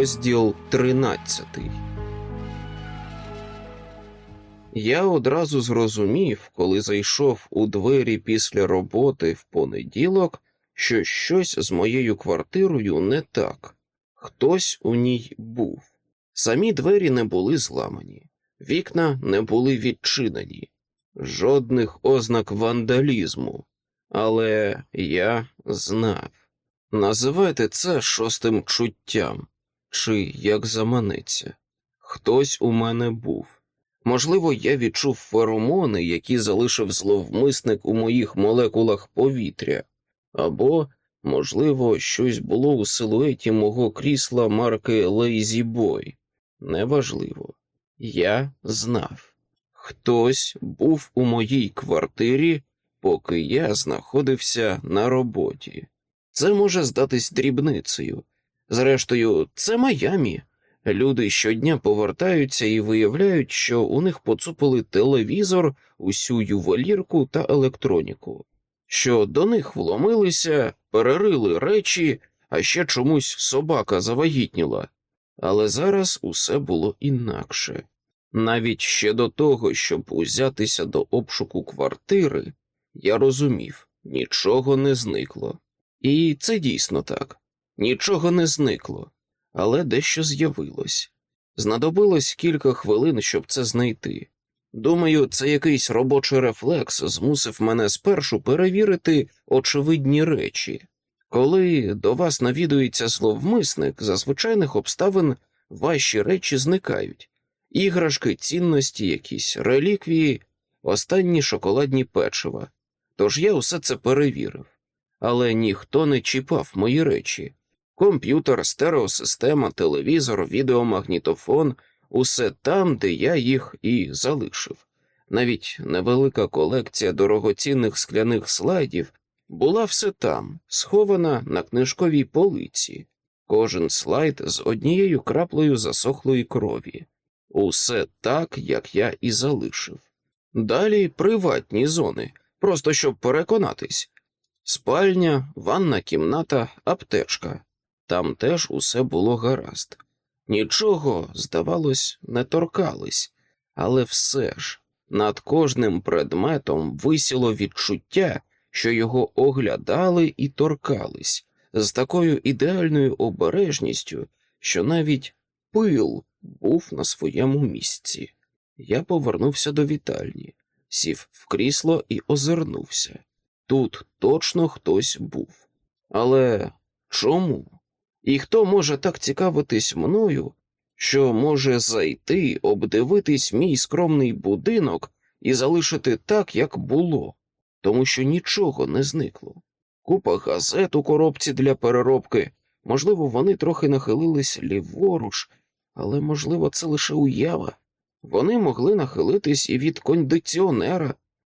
Розділ 13 Я одразу зрозумів, коли зайшов у двері після роботи в понеділок, що щось з моєю квартирою не так. Хтось у ній був. Самі двері не були зламані, вікна не були відчинені, жодних ознак вандалізму. Але я знав. Називайте це шостим чуттям, чи як заманеться. Хтось у мене був. Можливо, я відчув феромони, які залишив зловмисник у моїх молекулах повітря, або, можливо, щось було у силуеті мого крісла марки Lazy Boy. Неважливо. Я знав. Хтось був у моїй квартирі, поки я знаходився на роботі. Це може здатись дрібницею. Зрештою, це Майамі. Люди щодня повертаються і виявляють, що у них поцупили телевізор, усю ювелірку та електроніку, що до них вломилися, перерили речі, а ще чомусь собака завагітніла. Але зараз усе було інакше. Навіть ще до того, щоб узятися до обшуку квартири, я розумів, нічого не зникло. І це дійсно так. Нічого не зникло, але дещо з'явилось. Знадобилось кілька хвилин, щоб це знайти. Думаю, це якийсь робочий рефлекс змусив мене спершу перевірити очевидні речі. Коли до вас навідується зловмисник, за звичайних обставин ваші речі зникають іграшки, цінності, якісь реліквії, останні шоколадні печива. Тож я усе це перевірив але ніхто не чіпав мої речі. Комп'ютер, стереосистема, телевізор, відеомагнітофон усе там, де я їх і залишив. Навіть невелика колекція дорогоцінних скляних слайдів була все там, схована на книжковій полиці, кожен слайд з однією краплею засохлої крові. Усе так, як я і залишив. Далі приватні зони, просто щоб переконатись, Спальня, ванна кімната, аптечка. Там теж усе було гаразд. Нічого, здавалось, не торкались, але все ж над кожним предметом висіло відчуття, що його оглядали і торкались, з такою ідеальною обережністю, що навіть пил був на своєму місці. Я повернувся до вітальні, сів в крісло і озирнувся. Тут точно хтось був. Але чому? І хто може так цікавитись мною, що може зайти, обдивитись мій скромний будинок і залишити так, як було, тому що нічого не зникло. Купа газет у коробці для переробки, можливо, вони трохи нахилились ліворуч, але, можливо, це лише уява. Вони могли нахилитись і від кондиціонера.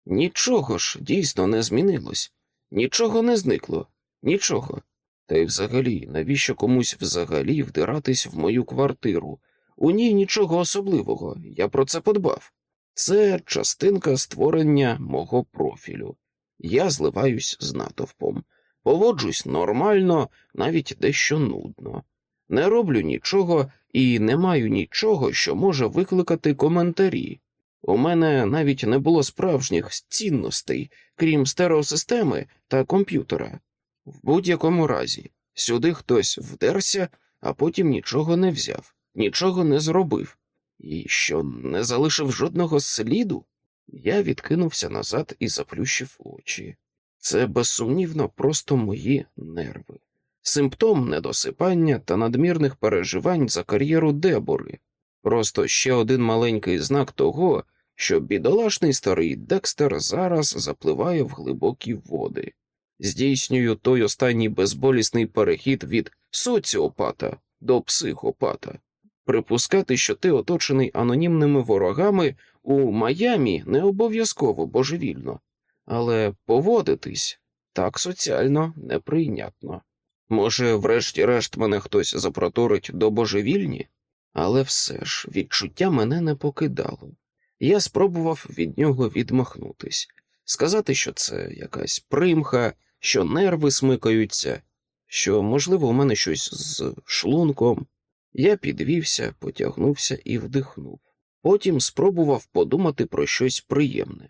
Нічого ж дійсно не змінилось, нічого не зникло, нічого. Та й взагалі, навіщо комусь взагалі вдиратись в мою квартиру? У ній нічого особливого, я про це подбав. Це частинка створення мого профілю. Я зливаюсь з натовпом, поводжусь нормально, навіть дещо нудно. Не роблю нічого і не маю нічого, що може викликати коментарі. У мене навіть не було справжніх цінностей, крім стереосистеми та комп'ютера. В будь-якому разі, сюди хтось вдерся, а потім нічого не взяв, нічого не зробив, і що не залишив жодного сліду, я відкинувся назад і заплющив очі. Це безсумнівно просто мої нерви, симптом недосипання та надмірних переживань за кар'єру Дебори. Просто ще один маленький знак того, що бідолашний старий Декстер зараз запливає в глибокі води. Здійснюю той останній безболісний перехід від соціопата до психопата. Припускати, що ти оточений анонімними ворогами у Майамі не обов'язково божевільно, але поводитись так соціально неприйнятно. Може, врешті-решт мене хтось запроторить до божевільні, але все ж відчуття мене не покидало. Я спробував від нього відмахнутись, сказати, що це якась примха, що нерви смикаються, що, можливо, у мене щось з шлунком. Я підвівся, потягнувся і вдихнув. Потім спробував подумати про щось приємне.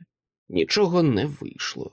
Нічого не вийшло.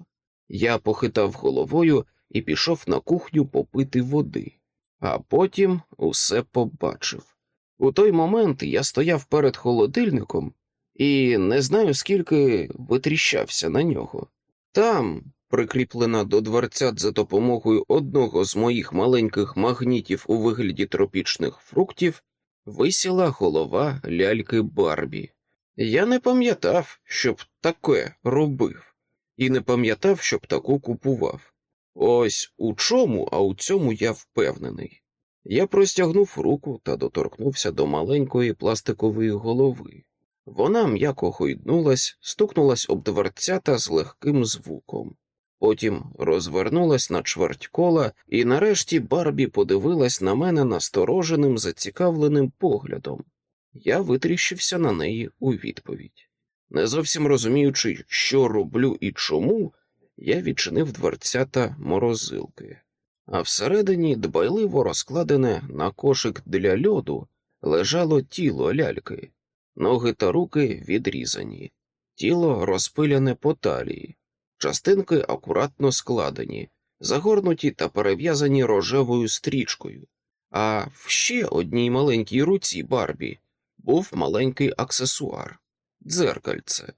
Я похитав головою і пішов на кухню попити води, а потім усе побачив. У той момент я стояв перед холодильником і не знаю, скільки витріщався на нього. Там, прикріплена до дверцят за допомогою одного з моїх маленьких магнітів у вигляді тропічних фруктів, висіла голова ляльки Барбі. Я не пам'ятав, щоб таке робив, і не пам'ятав, щоб таку купував. Ось у чому, а у цьому я впевнений. Я простягнув руку та доторкнувся до маленької пластикової голови. Вона м'яко гойднулась, стукнулась об дверцята з легким звуком. Потім розвернулась на чверть кола, і нарешті Барбі подивилась на мене настороженим, зацікавленим поглядом. Я витріщився на неї у відповідь. Не зовсім розуміючи, що роблю і чому, я відчинив дверцята морозилки, а всередині, дбайливо розкладене на кошик для льоду, лежало тіло ляльки, ноги та руки відрізані, тіло розпиляне по талії, частинки акуратно складені, загорнуті та перев'язані рожевою стрічкою. А в ще одній маленькій руці Барбі був маленький аксесуар дзеркальце.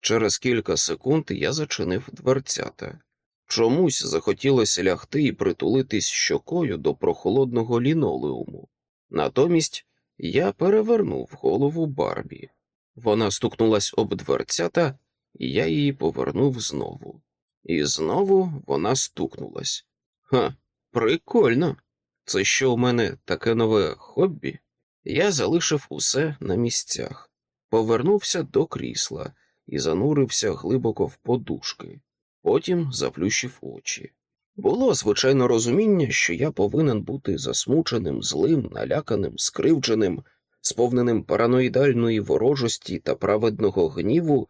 Через кілька секунд я зачинив дверцята. Чомусь захотілося лягти і притулитись щокою до прохолодного лінолеуму. Натомість я перевернув голову Барбі. Вона стукнулась об дверцята, я її повернув знову. І знову вона стукнулась. Ха, прикольно. Це що у мене таке нове хобі? Я залишив усе на місцях, повернувся до крісла і занурився глибоко в подушки, потім заплющив очі. Було звичайно розуміння, що я повинен бути засмученим, злим, наляканим, скривдженим, сповненим параноїдальної ворожості та праведного гніву,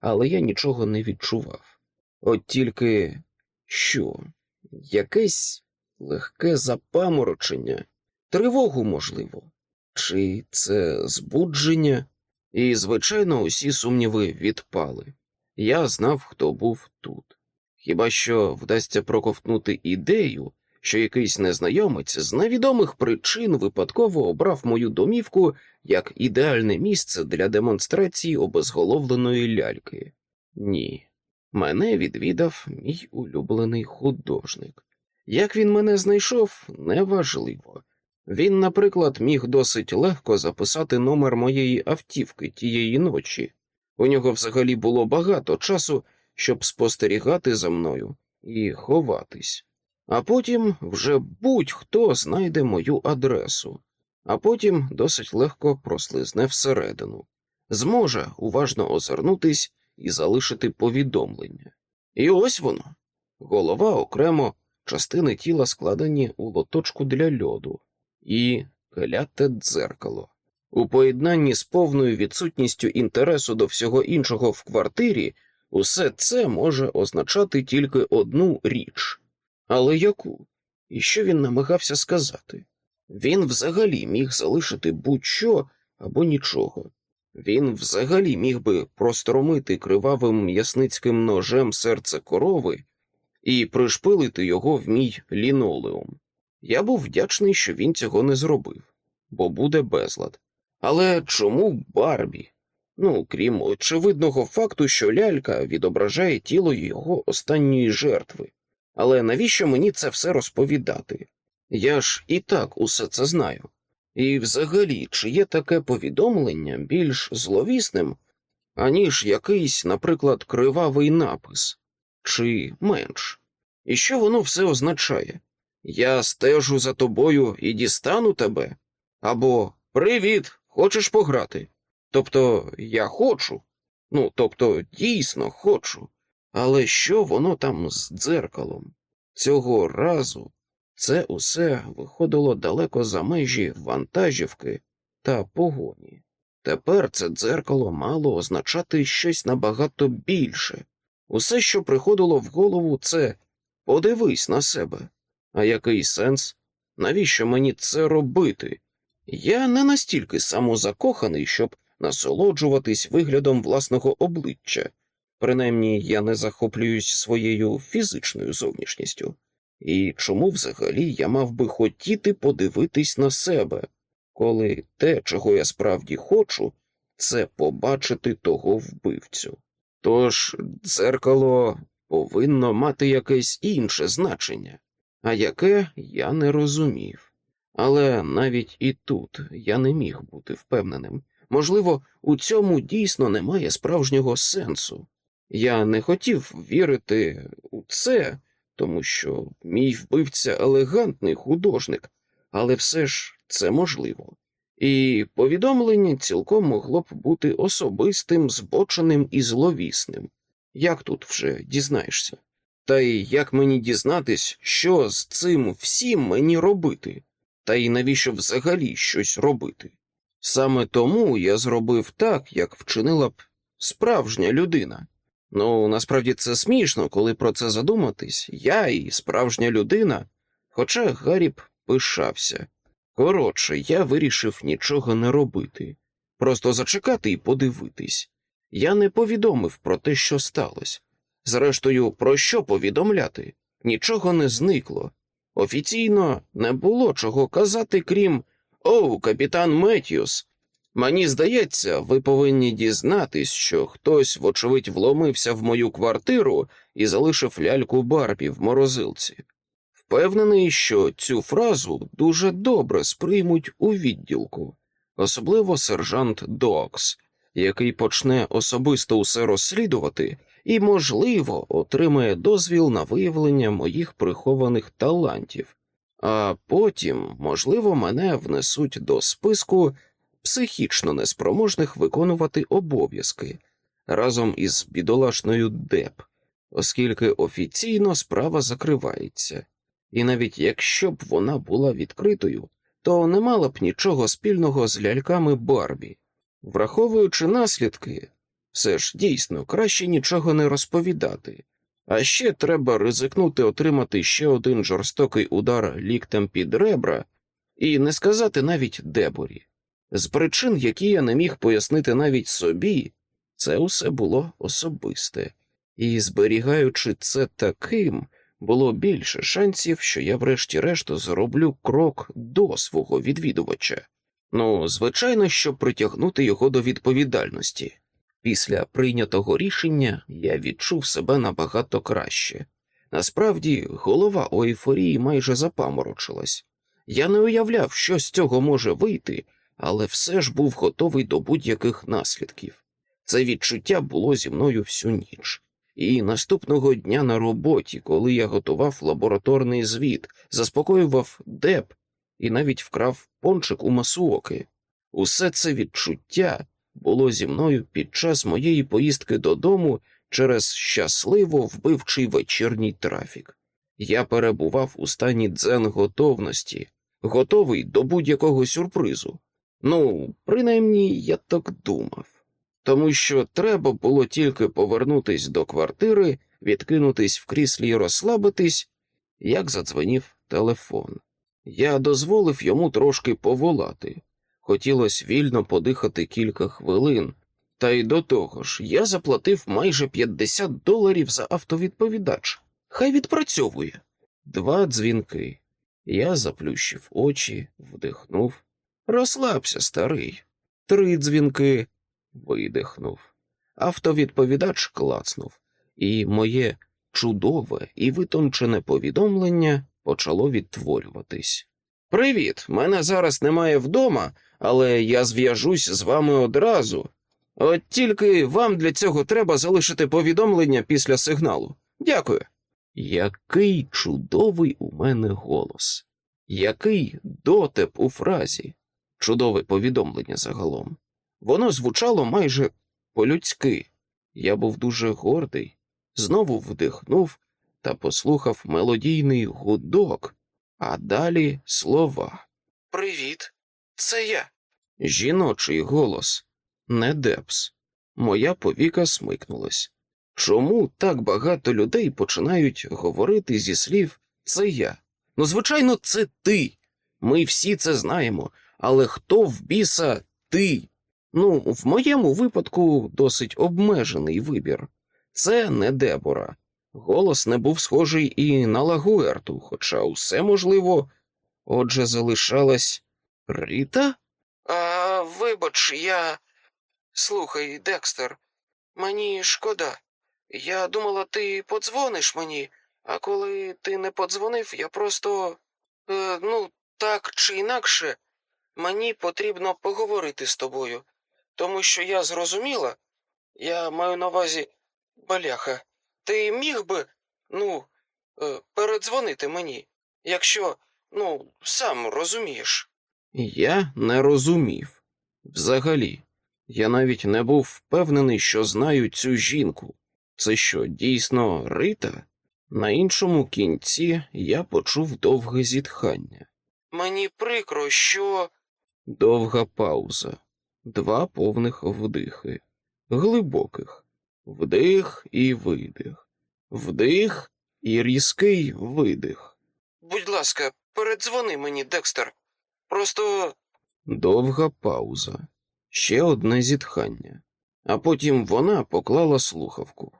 але я нічого не відчував. От тільки що, якесь легке запаморочення, тривогу, можливо, чи це збудження? І, звичайно, усі сумніви відпали. Я знав, хто був тут. Хіба що вдасться проковтнути ідею, що якийсь незнайомець з невідомих причин випадково обрав мою домівку як ідеальне місце для демонстрації обезголовленої ляльки. Ні, мене відвідав мій улюблений художник. Як він мене знайшов, неважливо. Він, наприклад, міг досить легко записати номер моєї автівки тієї ночі. У нього взагалі було багато часу, щоб спостерігати за мною і ховатись. А потім вже будь-хто знайде мою адресу, а потім досить легко прослизне всередину, зможе уважно озирнутись і залишити повідомлення. І ось воно голова окремо, частини тіла складені у лоточку для льоду і кляте дзеркало. У поєднанні з повною відсутністю інтересу до всього іншого в квартирі, усе це може означати тільки одну річ. Але яку? І що він намагався сказати? Він взагалі міг залишити будь-що або нічого. Він взагалі міг би простромити кривавим м'ясницьким ножем серце корови і пришпилити його в мій лінолеум. Я був вдячний, що він цього не зробив, бо буде безлад. Але чому Барбі? Ну, крім очевидного факту, що лялька відображає тіло його останньої жертви. Але навіщо мені це все розповідати? Я ж і так усе це знаю. І взагалі, чи є таке повідомлення більш зловісним, аніж якийсь, наприклад, кривавий напис, чи менш? І що воно все означає? Я стежу за тобою і дістану тебе? Або Привіт, хочеш пограти? Тобто я хочу, ну, тобто, дійсно хочу, але що воно там з дзеркалом? Цього разу це усе виходило далеко за межі вантажівки та погоні. Тепер це дзеркало мало означати щось набагато більше. Усе, що приходило в голову, це подивись на себе. А який сенс? Навіщо мені це робити? Я не настільки самозакоханий, щоб насолоджуватись виглядом власного обличчя. Принаймні я не захоплююсь своєю фізичною зовнішністю. І чому взагалі я мав би хотіти подивитись на себе, коли те, чого я справді хочу, це побачити того вбивцю. Тож дзеркало повинно мати якесь інше значення, а яке я не розумів. Але навіть і тут я не міг бути впевненим. Можливо, у цьому дійсно немає справжнього сенсу. Я не хотів вірити у це, тому що мій вбивця елегантний художник, але все ж це можливо. І повідомлення цілком могло б бути особистим, збоченим і зловісним. Як тут вже дізнаєшся? Та й як мені дізнатись, що з цим всім мені робити, та й навіщо взагалі щось робити? Саме тому я зробив так, як вчинила б справжня людина. Ну, насправді це смішно, коли про це задуматись, я і справжня людина, хоча Гаррі б пишався. Коротше, я вирішив нічого не робити, просто зачекати і подивитись. Я не повідомив про те, що сталося. Зрештою, про що повідомляти? Нічого не зникло. Офіційно не було чого казати, крім Оу, капітан Меттьюс, Мені здається, ви повинні дізнатись, що хтось, вочевидь, вломився в мою квартиру і залишив ляльку Барбі в морозилці. Впевнений, що цю фразу дуже добре сприймуть у відділку, особливо сержант Докс, який почне особисто усе розслідувати і, можливо, отримає дозвіл на виявлення моїх прихованих талантів, а потім, можливо, мене внесуть до списку психічно неспроможних виконувати обов'язки разом із бідолашною ДЕП, оскільки офіційно справа закривається, і навіть якщо б вона була відкритою, то не мала б нічого спільного з ляльками Барбі. Враховуючи наслідки, все ж дійсно краще нічого не розповідати, а ще треба ризикнути отримати ще один жорстокий удар ліктем під ребра і не сказати навіть Деборі. З причин, які я не міг пояснити навіть собі, це усе було особисте, і, зберігаючи це таким, було більше шансів, що я, врешті-решт, зроблю крок до свого відвідувача. Ну, звичайно, щоб притягнути його до відповідальності. Після прийнятого рішення я відчув себе набагато краще. Насправді, голова у ейфорії майже запаморочилась. Я не уявляв, що з цього може вийти але все ж був готовий до будь-яких наслідків. Це відчуття було зі мною всю ніч. І наступного дня на роботі, коли я готував лабораторний звіт, заспокоював деп і навіть вкрав пончик у масуоки. Усе це відчуття було зі мною під час моєї поїздки додому через щасливо вбивчий вечірній трафік. Я перебував у стані дзен готовності, готовий до будь-якого сюрпризу. Ну, принаймні, я так думав, тому що треба було тільки повернутись до квартири, відкинутись в кріслі і розслабитись, як задзвонів телефон. Я дозволив йому трошки поволати. Хотілося вільно подихати кілька хвилин, та й до того ж, я заплатив майже 50 доларів за автовідповідач. Хай відпрацьовує. Два дзвінки. Я заплющив очі, вдихнув. Розслабся, старий. Три дзвінки видихнув. Автовідповідач клацнув, і моє чудове і витончене повідомлення почало відтворюватись. Привіт! Мене зараз немає вдома, але я зв'яжусь з вами одразу. От тільки вам для цього треба залишити повідомлення після сигналу. Дякую. Який чудовий у мене голос, який дотеп у фразі чудове повідомлення загалом. Воно звучало майже по-людськи. Я був дуже гордий, знову вдихнув та послухав мелодійний гудок, а далі слова. Привіт, це я. Жіночий голос, не Дебс. Моя повіка смикнулась. Чому так багато людей починають говорити зі слів це я? Ну, звичайно, це ти. Ми всі це знаємо, Але хто в біса ти? Ну, в моєму випадку досить обмежений вибір. Це не Дебора. Голос не був схожий і на Лагуерту, хоча усе можливо. Отже, залишалась Рита? А, Вибач, я. Слухай, Декстер, мені шкода. Я думала, ти подзвониш мені, а коли ти не подзвонив, я просто. Е, ну, так чи інакше, мені потрібно поговорити з тобою, тому що я зрозуміла, я маю на увазі баляха, ти міг би, ну, е, передзвонити мені, якщо, ну, сам розумієш. Я не розумів. Взагалі, я навіть не був впевнений, що знаю цю жінку. Це що, дійсно Рита? На іншому кінці я почув довге зітхання. Мені прикро, що. Довга пауза, два повних вдихи, глибоких, вдих і видих, вдих і різкий видих. Будь ласка, передзвони мені, Декстер. Просто. Довга пауза, ще одне зітхання, а потім вона поклала слухавку.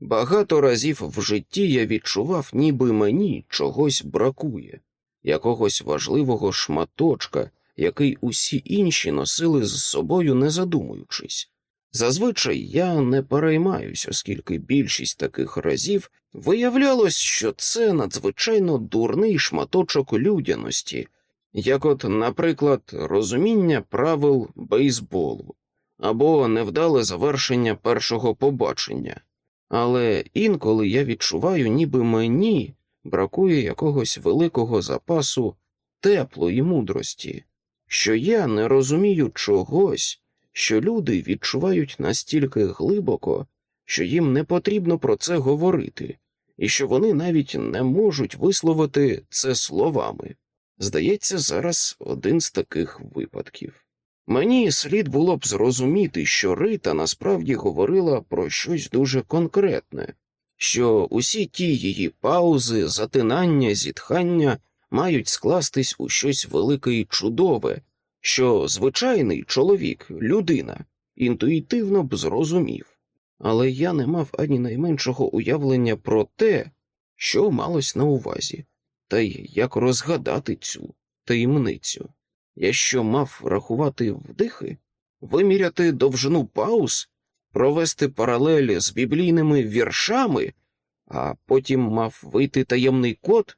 Багато разів в житті я відчував, ніби мені чогось бракує, якогось важливого шматочка, який усі інші носили з собою, не задумуючись. Зазвичай я не переймаюсь, оскільки більшість таких разів виявлялось, що це надзвичайно дурний шматочок людяності, як от, наприклад, розуміння правил бейсболу або невдале завершення першого побачення. Але інколи я відчуваю, ніби мені бракує якогось великого запасу теплої мудрості, що я не розумію чогось, що люди відчувають настільки глибоко, що їм не потрібно про це говорити, і що вони навіть не можуть висловити це словами. Здається, зараз один з таких випадків. Мені слід було б зрозуміти, що Рита насправді говорила про щось дуже конкретне, що усі ті її паузи, затинання, зітхання мають скластись у щось велике і чудове, що звичайний чоловік, людина, інтуїтивно б зрозумів, але я не мав ані найменшого уявлення про те, що малось на увазі, та й як розгадати цю таємницю. Я що мав рахувати вдихи, виміряти довжину пауз, провести паралелі з біблійними віршами, а потім мав вийти таємний код,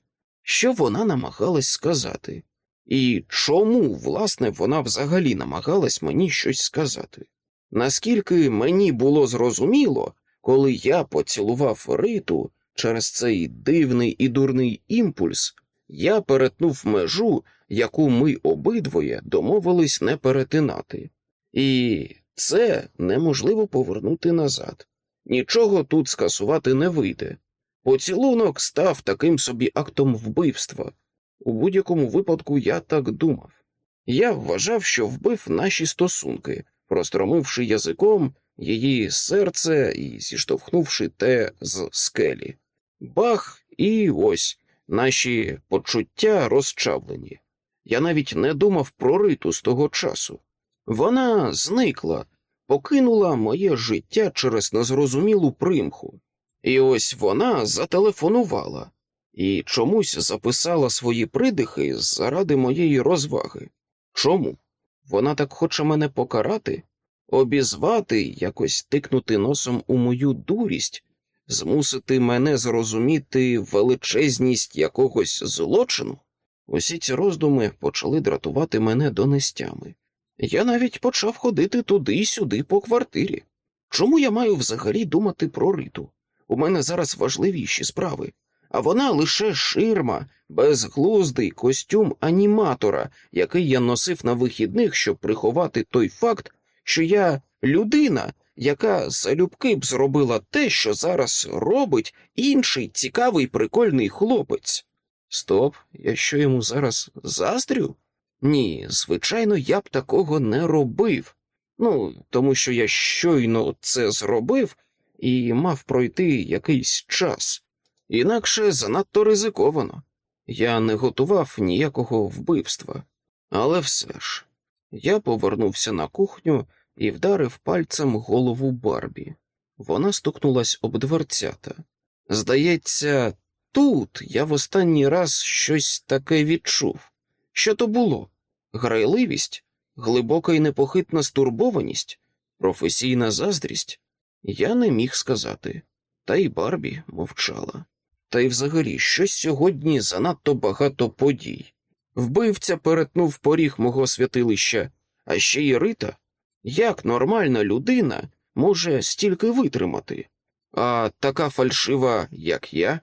що вона намагалась сказати, і чому, власне, вона взагалі намагалась мені щось сказати. Наскільки мені було зрозуміло, коли я поцілував риту через цей дивний і дурний імпульс, я перетнув межу, яку ми обидвоє домовились не перетинати, і це неможливо повернути назад. Нічого тут скасувати не вийде. Поцілунок став таким собі актом вбивства. У будь-якому випадку я так думав. Я вважав, що вбив наші стосунки, простромивши язиком її серце і зіштовхнувши те з скелі. Бах, і ось наші почуття розчавлені. Я навіть не думав про риту з того часу. Вона зникла, покинула моє життя через незрозумілу примху. І ось вона зателефонувала і чомусь записала свої придихи заради моєї розваги. Чому? Вона так хоче мене покарати, обізвати, якось тикнути носом у мою дурість, змусити мене зрозуміти величезність якогось злочину. Усі ці роздуми почали дратувати мене донестями. Я навіть почав ходити туди й сюди по квартирі. Чому я маю взагалі думати про риту? У мене зараз важливіші справи, а вона лише ширма, безглуздий костюм аніматора, який я носив на вихідних, щоб приховати той факт, що я людина, яка залюбки б зробила те, що зараз робить інший цікавий прикольний хлопець. Стоп, я що йому зараз заздрю? Ні, звичайно, я б такого не робив. Ну, тому що я щойно це зробив і мав пройти якийсь час. Інакше занадто ризиковано. Я не готував ніякого вбивства. Але все ж, Я повернувся на кухню і вдарив пальцем голову Барбі. Вона стукнулась об дверцята. Здається, тут я в останній раз щось таке відчув. Що то було? Грайливість, глибока і непохитна стурбованість, професійна заздрість? Я не міг сказати, та й Барбі мовчала. Та й взагалі щось сьогодні занадто багато подій. Вбивця перетнув поріг мого святилища, а ще й Рита. Як нормальна людина може стільки витримати? А така фальшива, як я,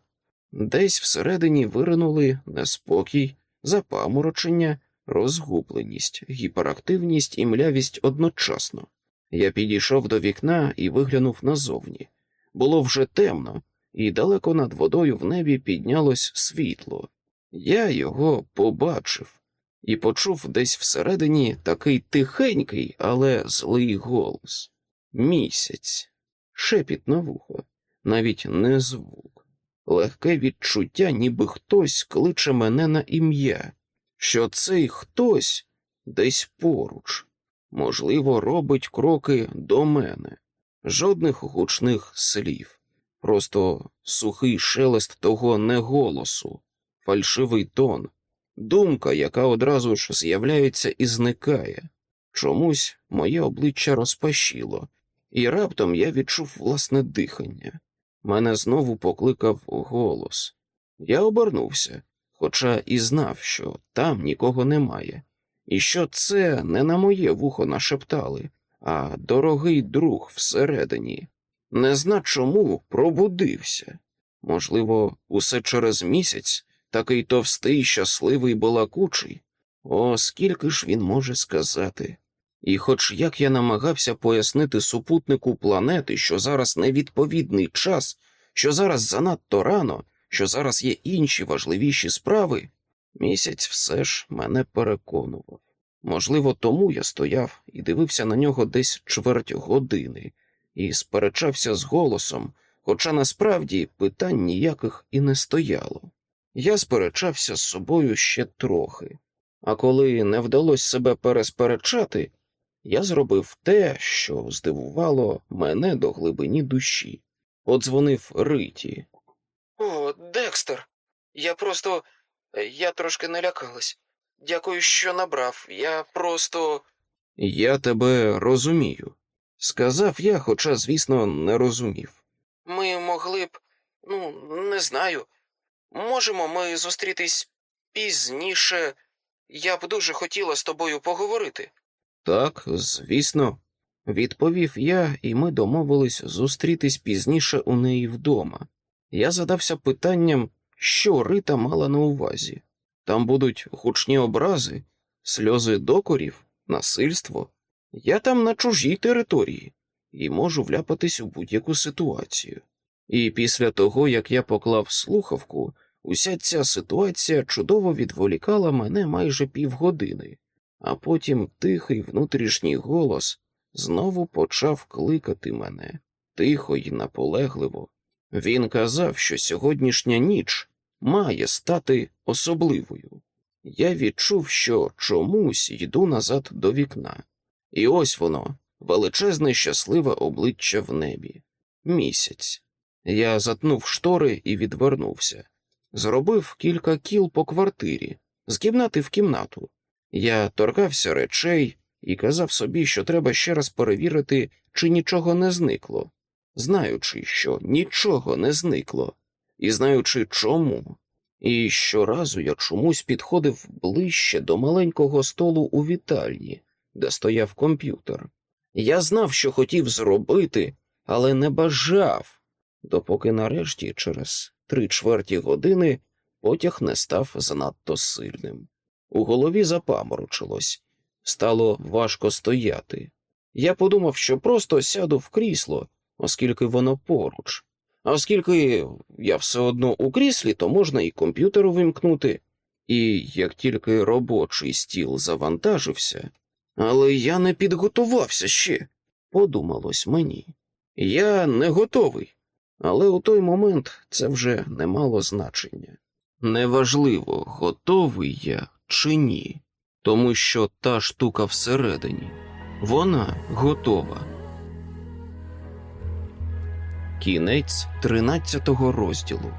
десь всередині виринули неспокій, запаморочення, розгубленість, гіперактивність і млявість одночасно. Я підійшов до вікна і виглянув назовні. Було вже темно, і далеко над водою в небі піднялось світло. Я його побачив і почув десь всередині такий тихенький, але злий голос. Місяць, шепіт на вухо, навіть не звук, легке відчуття, ніби хтось кличе мене на ім'я, що цей хтось десь поруч, можливо, робить кроки до мене, жодних гучних слів, просто сухий шелест того неголосу, фальшивий тон, думка, яка одразу ж з'являється і зникає. Чомусь моє обличчя розпашіло, і раптом я відчув власне дихання. Мене знову покликав голос. Я обернувся, хоча і знав, що там нікого немає, і що це не на моє вухо нашептали, а дорогий друг всередині. Не зна чому пробудився. Можливо, усе через місяць такий товстий, щасливий балакучий. О, скільки ж він може сказати. І, хоч як я намагався пояснити супутнику планети, що зараз невідповідний час, що зараз занадто рано, що зараз є інші важливіші справи, місяць все ж мене переконував. Можливо, тому я стояв і дивився на нього десь чверть години і сперечався з голосом, хоча насправді питань ніяких і не стояло. Я сперечався з собою ще трохи, а коли не вдалося себе пересперечати, я зробив те, що здивувало мене до глибині душі. Подзвонив Риті. О, Декстер. Я просто. Я трошки налякалась. Дякую, що набрав. Я просто. Я тебе розумію, сказав я, хоча, звісно, не розумів. Ми могли б. Ну, не знаю. Можемо ми зустрітись пізніше. Я б дуже хотіла з тобою поговорити. Так, звісно, відповів я, і ми домовились зустрітись пізніше у неї вдома. Я задався питанням, що Рита мала на увазі. Там будуть гучні образи, сльози докорів, насильство. Я там на чужій території і можу вляпатись у будь-яку ситуацію. І після того, як я поклав слухавку, уся ця ситуація чудово відволікала мене майже півгодини, а потім тихий внутрішній голос знову почав кликати мене тихо й наполегливо. Він казав, що сьогоднішня ніч має стати особливою. Я відчув, що чомусь йду назад до вікна, і ось воно, величезне щасливе обличчя в небі. Місяць. Я затнув штори і відвернувся. Зробив кілька кіл по квартирі, з кімнати в кімнату. Я торкався речей і казав собі, що треба ще раз перевірити, чи нічого не зникло, знаючи, що нічого не зникло, і знаючи чому. І щоразу я чомусь підходив ближче до маленького столу у вітальні, де стояв комп'ютер. Я знав, що хотів зробити, але не бажав, допоки нарешті, через три чверті години, потяг не став занадто сильним. У голові запаморочилось, стало важко стояти. Я подумав, що просто сяду в крісло, оскільки воно поруч. Оскільки я все одно у кріслі, то можна і комп'ютер увімкнути, і як тільки робочий стіл завантажився, але я не підготувався ще, подумалось мені. Я не готовий, але у той момент це вже не мало значення. Неважливо, готовий я чи ні. тому що та штука всередині, вона готова. Кінець 13 розділу.